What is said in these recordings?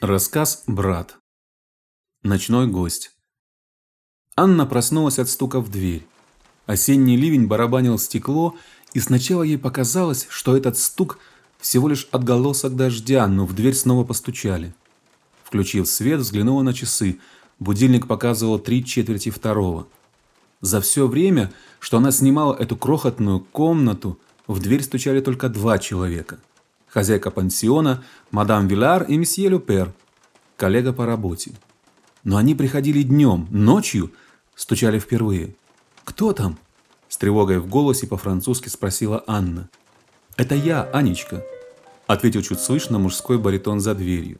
Рассказ «Брат». Ночной гость. Анна проснулась от стука в дверь. Осенний ливень барабанил стекло, и сначала ей показалось, что этот стук всего лишь отголосок дождя, но в дверь снова постучали. Включив свет, взглянула на часы. Будильник показывал три четверти второго. За все время, что она снимала эту крохотную комнату, в дверь стучали только два человека – хозяйка пансиона, мадам Вилар и месье Люпер, коллега по работе. Но они приходили днем, ночью стучали впервые. «Кто там?» – с тревогой в голосе по-французски спросила Анна. «Это я, Анечка», – ответил чуть слышно мужской баритон за дверью.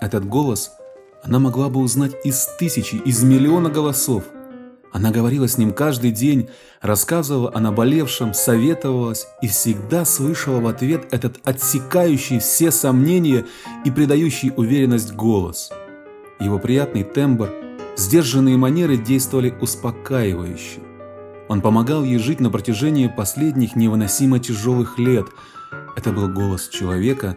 Этот голос она могла бы узнать из тысячи, из миллиона голосов – она говорила с ним каждый день, рассказывала о наболевшем, советовалась и всегда слышала в ответ этот отсекающий все сомнения и придающий уверенность голос. Его приятный тембр, сдержанные манеры действовали успокаивающе. Он помогал ей жить на протяжении последних невыносимо тяжелых лет. Это был голос человека,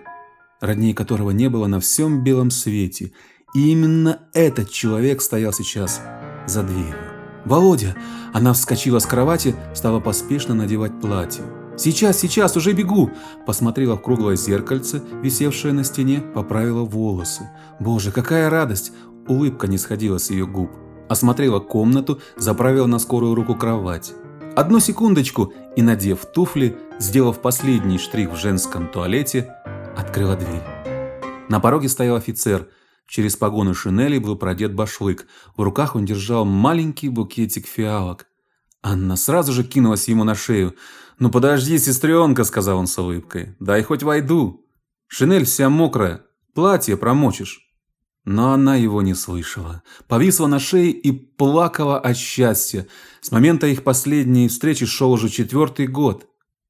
родней которого не было на всем белом свете. И именно этот человек стоял сейчас за дверью. «Володя!» Она вскочила с кровати, стала поспешно надевать платье. «Сейчас, сейчас, уже бегу!» Посмотрела в круглое зеркальце, висевшее на стене, поправила волосы. «Боже, какая радость!» Улыбка не сходила с ее губ. Осмотрела комнату, заправила на скорую руку кровать. Одну секундочку и, надев туфли, сделав последний штрих в женском туалете, открыла дверь. На пороге стоял офицер – Через погоны шинели был продет башлык. В руках он держал маленький букетик фиалок. Анна сразу же кинулась ему на шею. «Ну подожди, сестренка», — сказал он с улыбкой. «Дай хоть войду. Шинель вся мокрая, платье промочишь». Но она его не слышала. Повисла на шее и плакала от счастья. С момента их последней встречи шел уже четвертый год.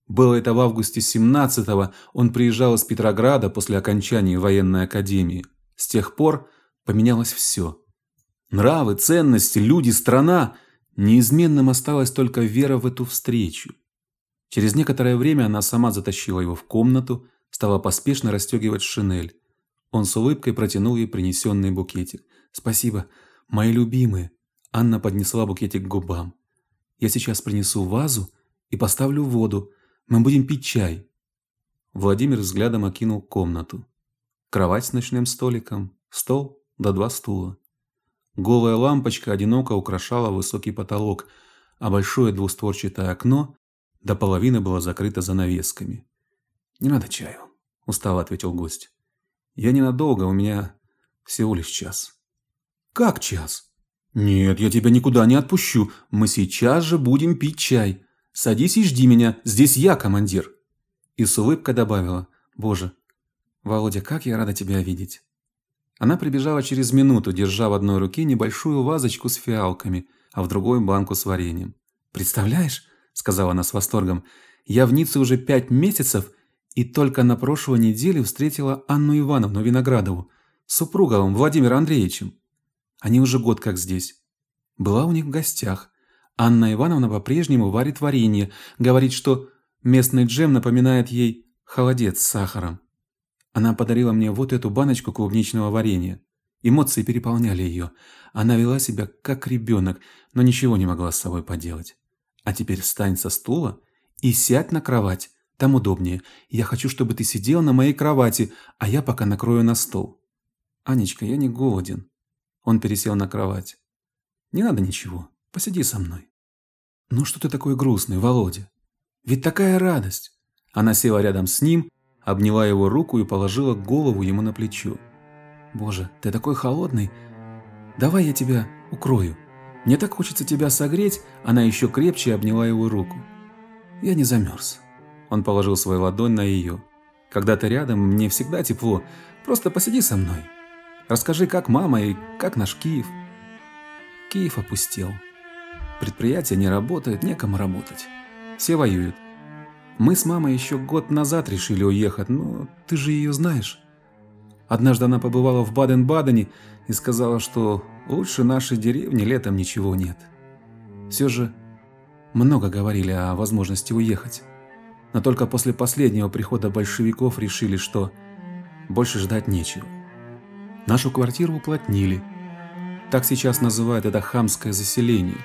Было это в августе 17-го, он приезжал из Петрограда после окончания военной академии. С тех пор поменялось все. Нравы, ценности, люди, страна. Неизменным осталась только вера в эту встречу. Через некоторое время она сама затащила его в комнату, стала поспешно расстегивать шинель. Он с улыбкой протянул ей принесенный букетик. «Спасибо, мои любимые». Анна поднесла букетик к губам. «Я сейчас принесу вазу и поставлю воду. Мы будем пить чай». Владимир взглядом окинул комнату кровать с ночным столиком, стол да два стула. Голая лампочка одиноко украшала высокий потолок, а большое двустворчатое окно до половины было закрыто занавесками. «Не надо чаю», – устало ответил гость. «Я ненадолго, у меня всего лишь час». «Как час?» «Нет, я тебя никуда не отпущу. Мы сейчас же будем пить чай. Садись и жди меня, здесь я командир». И с улыбкой добавила, «Боже, «Володя, как я рада тебя видеть!» Она прибежала через минуту, держа в одной руке небольшую вазочку с фиалками, а в другой банку с вареньем. «Представляешь?» – сказала она с восторгом. «Я в Ницце уже пять месяцев и только на прошлой неделе встретила Анну Ивановну Виноградову с супругом Владимиром Андреевичем. Они уже год как здесь. Была у них в гостях. Анна Ивановна по-прежнему варит варенье, говорит, что местный джем напоминает ей холодец с сахаром. Она подарила мне вот эту баночку клубничного варенья. Эмоции переполняли ее. Она вела себя как ребенок, но ничего не могла с собой поделать. А теперь встань со стула и сядь на кровать. Там удобнее. Я хочу, чтобы ты сидел на моей кровати, а я пока накрою на стол. Анечка, я не голоден. Он пересел на кровать. Не надо ничего. Посиди со мной. Ну что ты такой грустный, Володя? Ведь такая радость. Она села рядом с ним обняла его руку и положила голову ему на плечо. «Боже, ты такой холодный! Давай я тебя укрою. Мне так хочется тебя согреть!» Она еще крепче обняла его руку. «Я не замерз». Он положил свою ладонь на ее. «Когда ты рядом, мне всегда тепло. Просто посиди со мной. Расскажи, как мама и как наш Киев». Киев опустел. Предприятие не работает, некому работать. Все воюют. Мы с мамой еще год назад решили уехать, но ты же ее знаешь. Однажды она побывала в Баден-Бадене и сказала, что лучше нашей деревни летом ничего нет. Все же много говорили о возможности уехать. Но только после последнего прихода большевиков решили, что больше ждать нечего. Нашу квартиру уплотнили. Так сейчас называют это хамское заселение.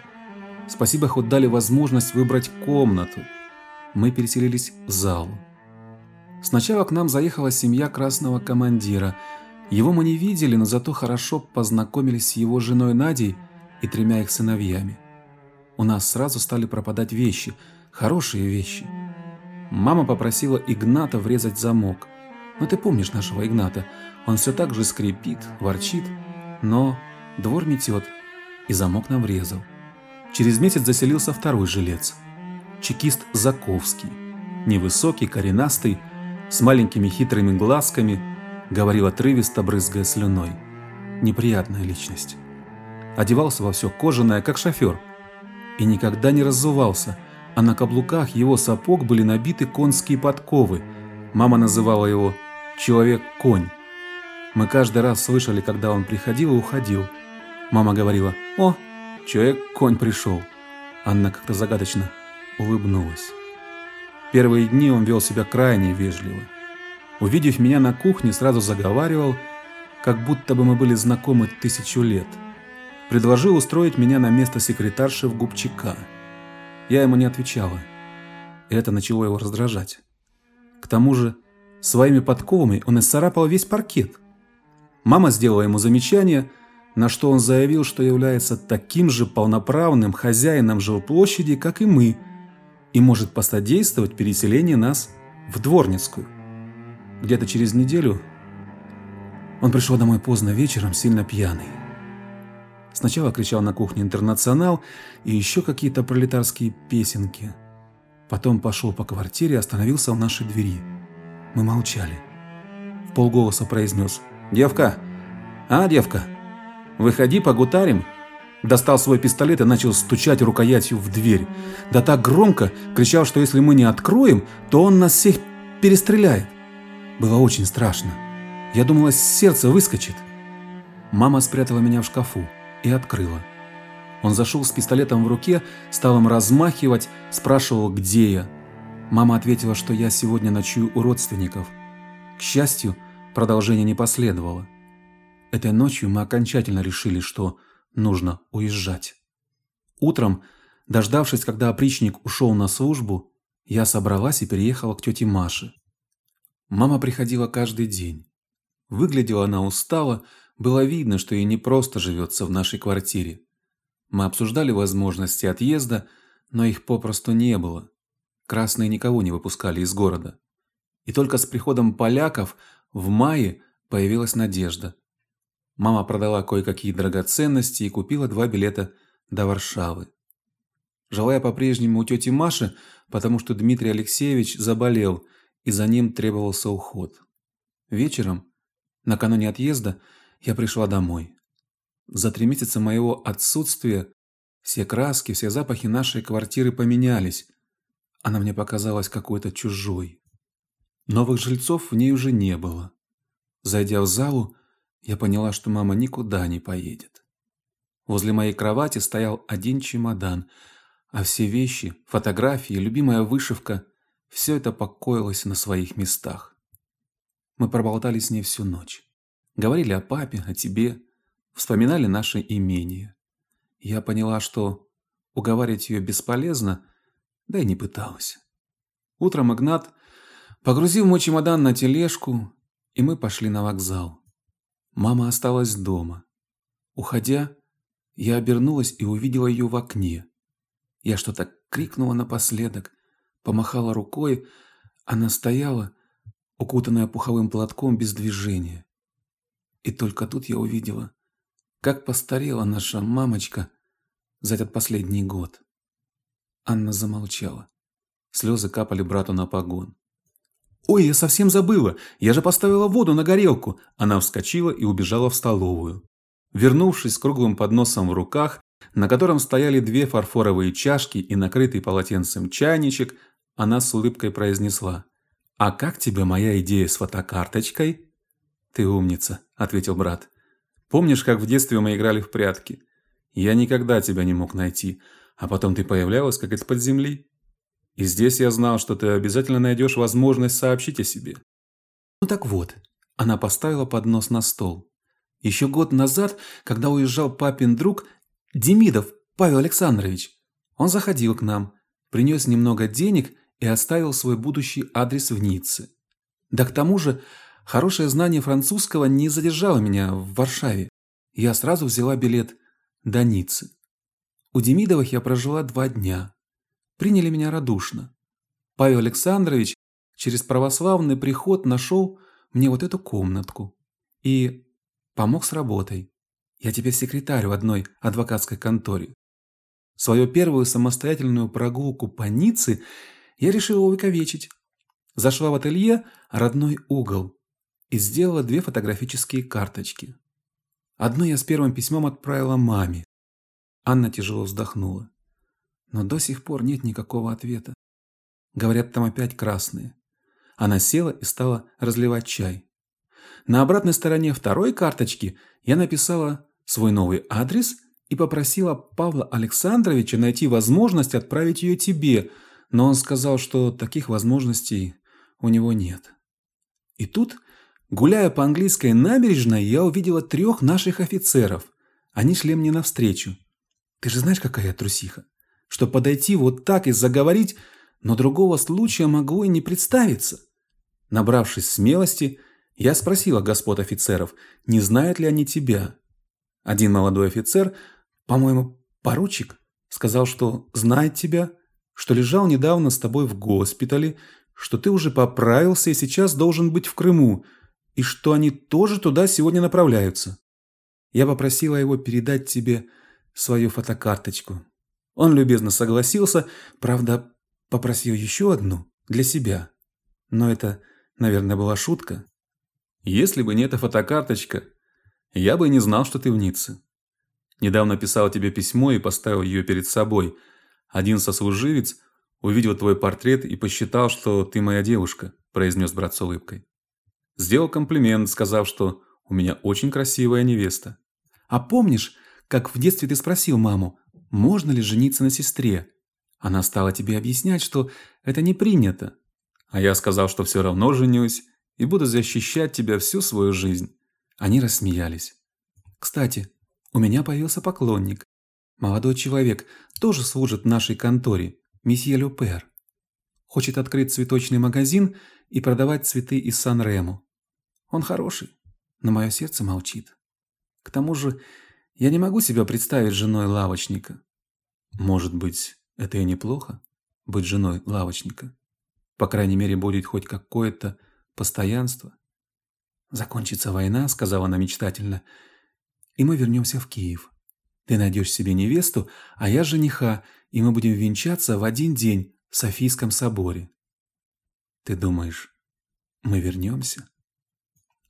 Спасибо, хоть дали возможность выбрать комнату. Мы переселились в залу. Сначала к нам заехала семья красного командира. Его мы не видели, но зато хорошо познакомились с его женой Надей и тремя их сыновьями. У нас сразу стали пропадать вещи, хорошие вещи. Мама попросила Игната врезать замок. Ну ты помнишь нашего Игната, он все так же скрипит, ворчит, но двор метет, и замок нам врезал. Через месяц заселился второй жилец. Чекист Заковский. Невысокий, коренастый, с маленькими хитрыми глазками, говорил отрывисто, брызгая слюной. Неприятная личность. Одевался во все кожаное, как шофер. И никогда не раззувался, а на каблуках его сапог были набиты конские подковы. Мама называла его «человек-конь». Мы каждый раз слышали, когда он приходил и уходил. Мама говорила «О, человек-конь пришел». Анна как-то загадочно улыбнулась. Первые дни он вел себя крайне вежливо. Увидев меня на кухне, сразу заговаривал, как будто бы мы были знакомы тысячу лет. Предложил устроить меня на место секретарши в губчика. Я ему не отвечала. И это начало его раздражать. К тому же, своими подковами он исцарапал весь паркет. Мама сделала ему замечание, на что он заявил, что является таким же полноправным хозяином жилплощади, как и мы – и может посодействовать переселению нас в Дворницкую. Где-то через неделю он пришел домой поздно вечером, сильно пьяный. Сначала кричал на кухне «Интернационал» и еще какие-то пролетарские песенки. Потом пошел по квартире и остановился у нашей двери. Мы молчали. В полголоса произнес «Девка! А, девка, выходи, погутарим!» Достал свой пистолет и начал стучать рукоятью в дверь. Да так громко кричал, что если мы не откроем, то он нас всех перестреляет. Было очень страшно. Я думала, сердце выскочит. Мама спрятала меня в шкафу и открыла. Он зашел с пистолетом в руке, стал им размахивать, спрашивал, где я. Мама ответила, что я сегодня ночую у родственников. К счастью, продолжение не последовало. Этой ночью мы окончательно решили, что нужно уезжать. Утром, дождавшись, когда опричник ушел на службу, я собралась и переехала к тете Маше. Мама приходила каждый день. Выглядела она устало, было видно, что ей не просто живется в нашей квартире. Мы обсуждали возможности отъезда, но их попросту не было. Красные никого не выпускали из города. И только с приходом поляков в мае появилась надежда. Мама продала кое-какие драгоценности и купила два билета до Варшавы. Жила я по-прежнему у тети Маши, потому что Дмитрий Алексеевич заболел, и за ним требовался уход. Вечером, накануне отъезда, я пришла домой. За три месяца моего отсутствия все краски, все запахи нашей квартиры поменялись. Она мне показалась какой-то чужой. Новых жильцов в ней уже не было. Зайдя в залу, я поняла, что мама никуда не поедет. Возле моей кровати стоял один чемодан, а все вещи, фотографии, любимая вышивка – все это покоилось на своих местах. Мы проболтали с ней всю ночь. Говорили о папе, о тебе, вспоминали наше имение. Я поняла, что уговаривать ее бесполезно, да и не пыталась. Утром Игнат погрузил мой чемодан на тележку, и мы пошли на вокзал. Мама осталась дома. Уходя, я обернулась и увидела ее в окне. Я что-то крикнула напоследок, помахала рукой, она стояла, укутанная пуховым платком без движения. И только тут я увидела, как постарела наша мамочка за этот последний год. Анна замолчала. Слезы капали брату на погон. «Ой, я совсем забыла! Я же поставила воду на горелку!» Она вскочила и убежала в столовую. Вернувшись с круглым подносом в руках, на котором стояли две фарфоровые чашки и накрытый полотенцем чайничек, она с улыбкой произнесла. «А как тебе моя идея с фотокарточкой?» «Ты умница», – ответил брат. «Помнишь, как в детстве мы играли в прятки? Я никогда тебя не мог найти, а потом ты появлялась, как из-под земли. И здесь я знал, что ты обязательно найдешь возможность сообщить о себе. Ну так вот, она поставила поднос на стол. Еще год назад, когда уезжал папин друг Демидов Павел Александрович, он заходил к нам, принес немного денег и оставил свой будущий адрес в Ницце. Да к тому же, хорошее знание французского не задержало меня в Варшаве. Я сразу взяла билет до Ниццы. У Демидовых я прожила два дня. Приняли меня радушно. Павел Александрович через православный приход нашел мне вот эту комнатку и помог с работой. Я теперь секретарь в одной адвокатской конторе. Свою первую самостоятельную прогулку по Ницце я решила увековечить. Зашла в ателье «Родной угол» и сделала две фотографические карточки. Одну я с первым письмом отправила маме. Анна тяжело вздохнула. Но до сих пор нет никакого ответа. Говорят, там опять красные. Она села и стала разливать чай. На обратной стороне второй карточки я написала свой новый адрес и попросила Павла Александровича найти возможность отправить ее тебе, но он сказал, что таких возможностей у него нет. И тут, гуляя по английской набережной, я увидела трех наших офицеров. Они шли мне навстречу. Ты же знаешь, какая я трусиха, что подойти вот так и заговорить, но другого случая могло и не представиться. Набравшись смелости, я спросила господ офицеров, не знают ли они тебя. Один молодой офицер, по-моему, поручик, сказал, что знает тебя, что лежал недавно с тобой в госпитале, что ты уже поправился и сейчас должен быть в Крыму, и что они тоже туда сегодня направляются. Я попросила его передать тебе свою фотокарточку. Он любезно согласился, правда, попросил еще одну для себя. Но это, наверное, была шутка. Если бы не эта фотокарточка, я бы не знал, что ты в Ницце. Недавно писал тебе письмо и поставил ее перед собой. Один сослуживец увидел твой портрет и посчитал, что ты моя девушка, произнес брат с улыбкой. Сделал комплимент, сказав, что у меня очень красивая невеста. А помнишь, как в детстве ты спросил маму, можно ли жениться на сестре? Она стала тебе объяснять, что это не принято. А я сказал, что все равно женюсь, и буду защищать тебя всю свою жизнь. Они рассмеялись. Кстати, у меня появился поклонник. Молодой человек, тоже служит в нашей конторе, месье Люпер. Хочет открыть цветочный магазин и продавать цветы из Сан-Рему. Он хороший, но мое сердце молчит. К тому же, я не могу себя представить женой лавочника. Может быть, это и неплохо быть женой лавочника. По крайней мере, будет хоть какое-то постоянство. Закончится война, сказала она мечтательно, и мы вернемся в Киев. Ты найдешь себе невесту, а я жениха, и мы будем венчаться в один день в Софийском соборе. Ты думаешь, мы вернемся?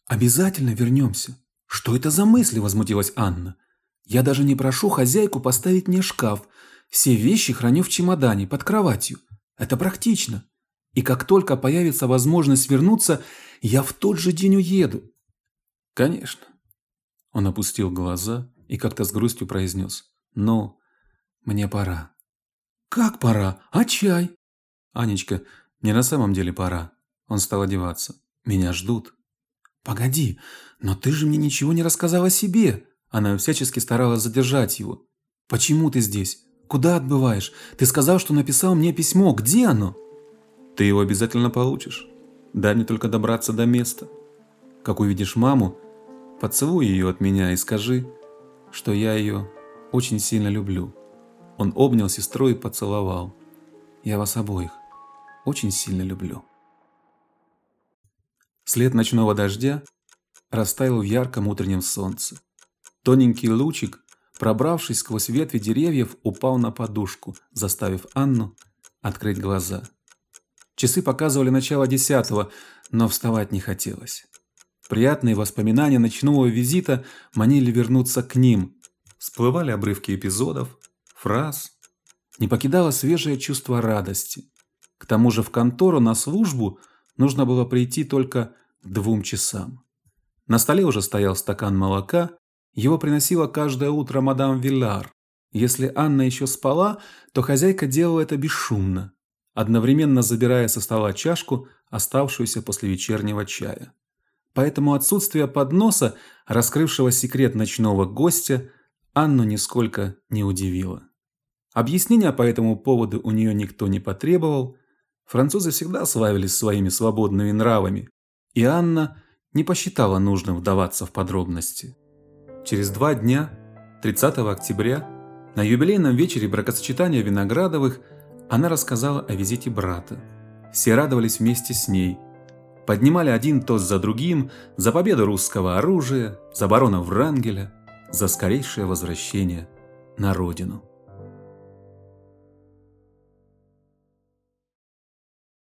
Обязательно вернемся. Что это за мысли, возмутилась Анна. Я даже не прошу хозяйку поставить мне шкаф. Все вещи храню в чемодане под кроватью. Это практично. И как только появится возможность вернуться, я в тот же день уеду. Конечно. Он опустил глаза и как-то с грустью произнес. Ну, мне пора. Как пора? А чай? Анечка, мне на самом деле пора. Он стал одеваться. Меня ждут. Погоди, но ты же мне ничего не рассказала о себе. Она всячески старалась задержать его. Почему ты здесь? Куда отбываешь? Ты сказал, что написал мне письмо. Где оно? Ты его обязательно получишь. Дай мне только добраться до места. Как увидишь маму, поцелуй ее от меня и скажи, что я ее очень сильно люблю. Он обнял сестру и поцеловал. Я вас обоих очень сильно люблю. След ночного дождя растаял в ярком утреннем солнце. Тоненький лучик, пробравшись сквозь ветви деревьев, упал на подушку, заставив Анну открыть глаза. Часы показывали начало десятого, но вставать не хотелось. Приятные воспоминания ночного визита манили вернуться к ним. Всплывали обрывки эпизодов, фраз. Не покидало свежее чувство радости. К тому же в контору на службу нужно было прийти только к двум часам. На столе уже стоял стакан молока, его приносила каждое утро мадам Виллар. Если Анна еще спала, то хозяйка делала это бесшумно, одновременно забирая со стола чашку, оставшуюся после вечернего чая. Поэтому отсутствие подноса, раскрывшего секрет ночного гостя, Анну нисколько не удивило. Объяснения по этому поводу у нее никто не потребовал. Французы всегда славились своими свободными нравами, и Анна не посчитала нужным вдаваться в подробности. Через два дня, 30 октября, на юбилейном вечере бракосочетания Виноградовых она рассказала о визите брата. Все радовались вместе с ней. Поднимали один тост за другим за победу русского оружия, за барона Врангеля, за скорейшее возвращение на родину.